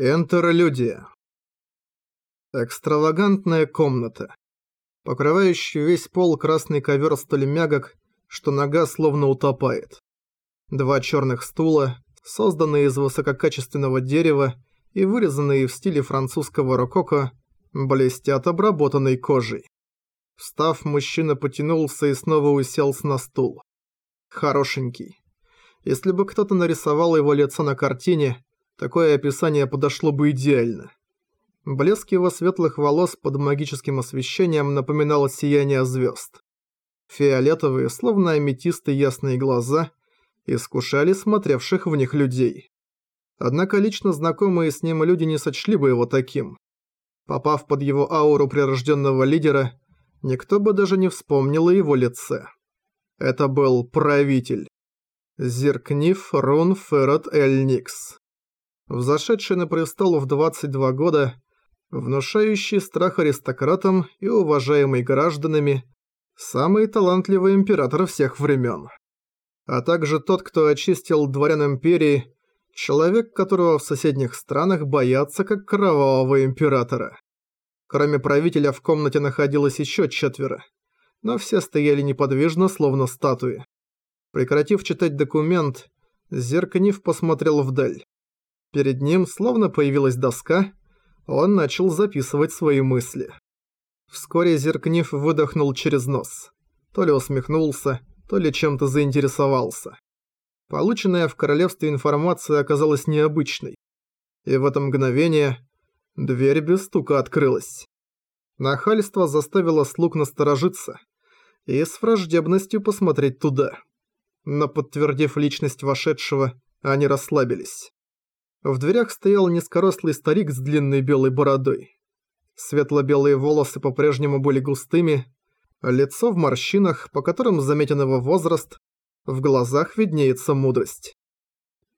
Интерлюдия. Экстравагантная комната. Покрывающий весь пол красный ковер столь мягок, что нога словно утопает. Два черных стула, созданные из высококачественного дерева и вырезанные в стиле французского рококо, блестят обработанной кожей. Встав, мужчина потянулся и снова уселся на стул. Хорошенький. Если бы кто-то нарисовал его лицо на картине, Такое описание подошло бы идеально. Блеск его светлых волос под магическим освещением напоминал сияние звезд. Фиолетовые, словно аметисты ясные глаза, искушали смотревших в них людей. Однако лично знакомые с ним люди не сочли бы его таким. Попав под его ауру прирожденного лидера, никто бы даже не вспомнил о его лице. Это был правитель. Зеркнив Рун Феррот Эль Никс взошедший на престол в 22 года, внушающий страх аристократам и уважаемый гражданами, самый талантливый император всех времен. А также тот, кто очистил дворян империи, человек, которого в соседних странах боятся как кровавого императора. Кроме правителя в комнате находилось еще четверо, но все стояли неподвижно, словно статуи. Прекратив читать документ, Зерканив посмотрел вдаль. Перед ним словно появилась доска, он начал записывать свои мысли. Вскоре Зеркнив выдохнул через нос. То ли усмехнулся, то ли чем-то заинтересовался. Полученная в королевстве информация оказалась необычной. И в это мгновение дверь без стука открылась. Нахальство заставило слуг насторожиться и с враждебностью посмотреть туда. Но подтвердив личность вошедшего, они расслабились. В дверях стоял низкорослый старик с длинной белой бородой. Светло-белые волосы по-прежнему были густыми, лицо в морщинах, по которым заметен его возраст, в глазах виднеется мудрость.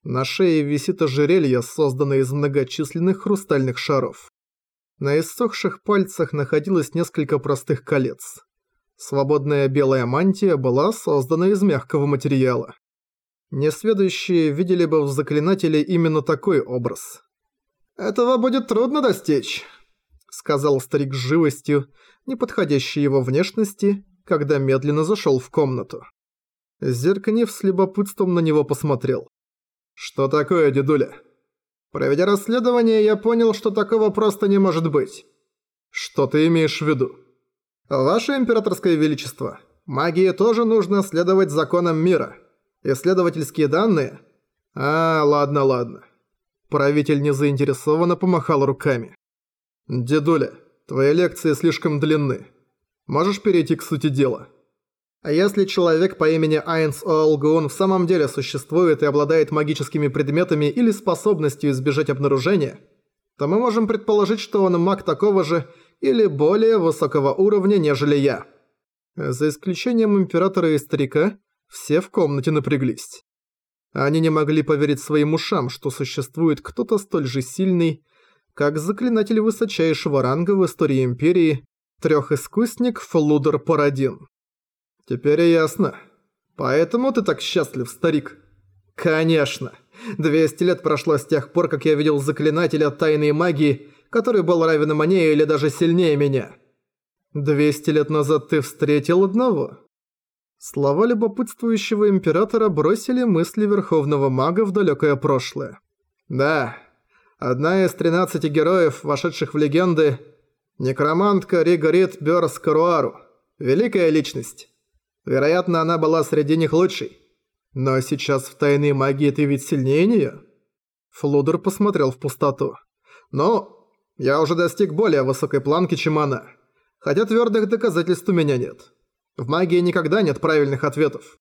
На шее висит ожерелье, созданное из многочисленных хрустальных шаров. На иссохших пальцах находилось несколько простых колец. Свободная белая мантия была создана из мягкого материала. Несведущие видели бы в заклинателе именно такой образ. «Этого будет трудно достичь», — сказал старик с живостью, не подходящей его внешности, когда медленно зашел в комнату. Зерканев с любопытством на него посмотрел. «Что такое, дедуля?» «Проведя расследование, я понял, что такого просто не может быть». «Что ты имеешь в виду?» «Ваше императорское величество, магии тоже нужно следовать законам мира». Исследовательские данные? А, ладно, ладно. Правитель незаинтересованно помахал руками. Дедуля, твои лекции слишком длинны. Можешь перейти к сути дела? А если человек по имени Айнс Оалгуун в самом деле существует и обладает магическими предметами или способностью избежать обнаружения, то мы можем предположить, что он маг такого же или более высокого уровня, нежели я. За исключением императора и старика, все в комнате напряглись. Они не могли поверить своим ушам, что существует кто-то столь же сильный, как заклинатель высочайшего ранга в истории Империи, трёхискусник Флудер Парадин. Теперь ясно. Поэтому ты так счастлив, старик? Конечно. 200 лет прошло с тех пор, как я видел заклинателя тайной магии, который был равен мне или даже сильнее меня. 200 лет назад ты встретил одного? Слова любопытствующего императора бросили мысли Верховного Мага в далекое прошлое. Да, одна из 13 героев, вошедших в легенды, некромантка Ригарит Бёрс Каруару. Великая личность. Вероятно, она была среди них лучшей. Но сейчас в тайной магии ты ведь сильнее неё? Флудер посмотрел в пустоту. «Ну, я уже достиг более высокой планки, чем она. Хотя твердых доказательств у меня нет. В магии никогда нет правильных ответов.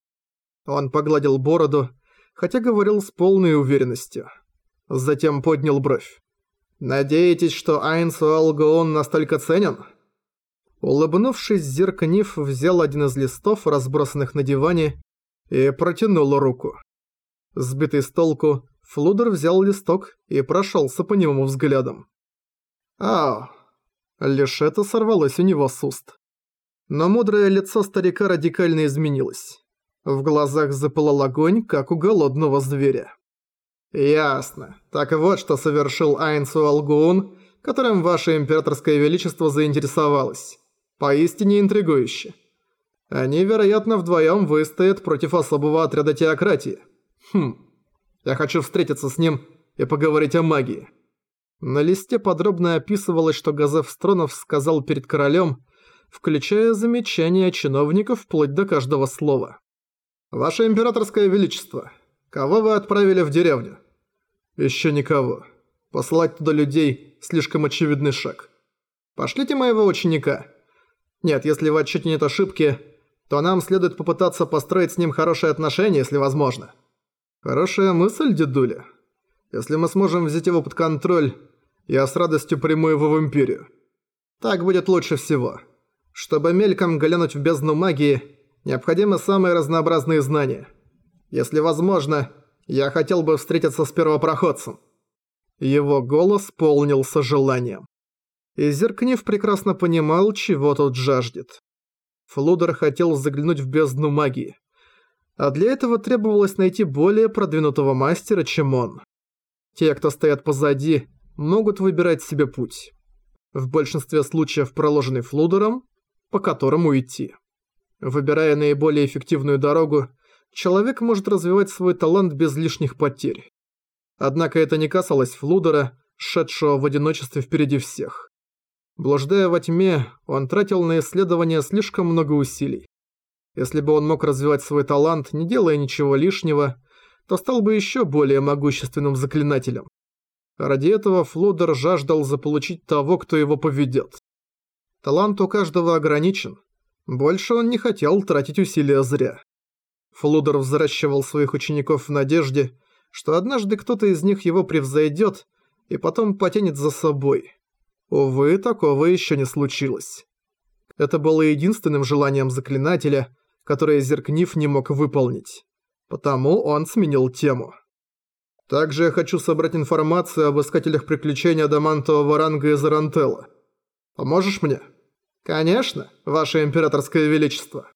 Он погладил бороду, хотя говорил с полной уверенностью. Затем поднял бровь. «Надеетесь, что Айнс Алгоон настолько ценен?» Улыбнувшись, Зерканиф взял один из листов, разбросанных на диване, и протянул руку. Сбитый с толку, Флудер взял листок и прошелся по нему взглядом. «Ау!» Лишь это сорвалось у него с уст. Но мудрое лицо старика радикально изменилось. В глазах запылал огонь, как у голодного зверя. «Ясно. Так вот, что совершил Айнсу Алгуун, которым ваше императорское величество заинтересовалось. Поистине интригующе. Они, вероятно, вдвоем выстоят против особого отряда теократии. Хм. Я хочу встретиться с ним и поговорить о магии». На листе подробно описывалось, что Газеф Стронов сказал перед королем, включая замечания чиновников вплоть до каждого слова. «Ваше императорское величество, кого вы отправили в деревню?» «Еще никого. Послать туда людей – слишком очевидный шаг. Пошлите моего ученика. Нет, если в отчете нет ошибки, то нам следует попытаться построить с ним хорошие отношения, если возможно». «Хорошая мысль, дедуля. Если мы сможем взять его под контроль, я с радостью приму его в Империю. Так будет лучше всего. Чтобы мельком глянуть в бездну магии, необходимы самые разнообразные знания. Если возможно, я хотел бы встретиться с первопроходцем». Его голос полнился желанием. И Зеркнив прекрасно понимал, чего тот жаждет. Флудер хотел заглянуть в бездну магии. А для этого требовалось найти более продвинутого мастера, чем он. Те, кто стоят позади, могут выбирать себе путь. В большинстве случаев проложенный Флудером, по которому идти. Выбирая наиболее эффективную дорогу, человек может развивать свой талант без лишних потерь. Однако это не касалось Флудера, шедшего в одиночестве впереди всех. Блуждая во тьме, он тратил на исследования слишком много усилий. Если бы он мог развивать свой талант, не делая ничего лишнего, то стал бы еще более могущественным заклинателем. Ради этого Флудер жаждал заполучить того, кто его поведет. Талант у каждого ограничен. Больше он не хотел тратить усилия зря. Флудер взращивал своих учеников в надежде, что однажды кто-то из них его превзойдет и потом потянет за собой. Увы, такого еще не случилось. Это было единственным желанием заклинателя, которое Зеркнив не мог выполнить. Потому он сменил тему. Также я хочу собрать информацию об искателях приключений адамантового ранга из Арантелла. Поможешь мне? Конечно, ваше императорское величество.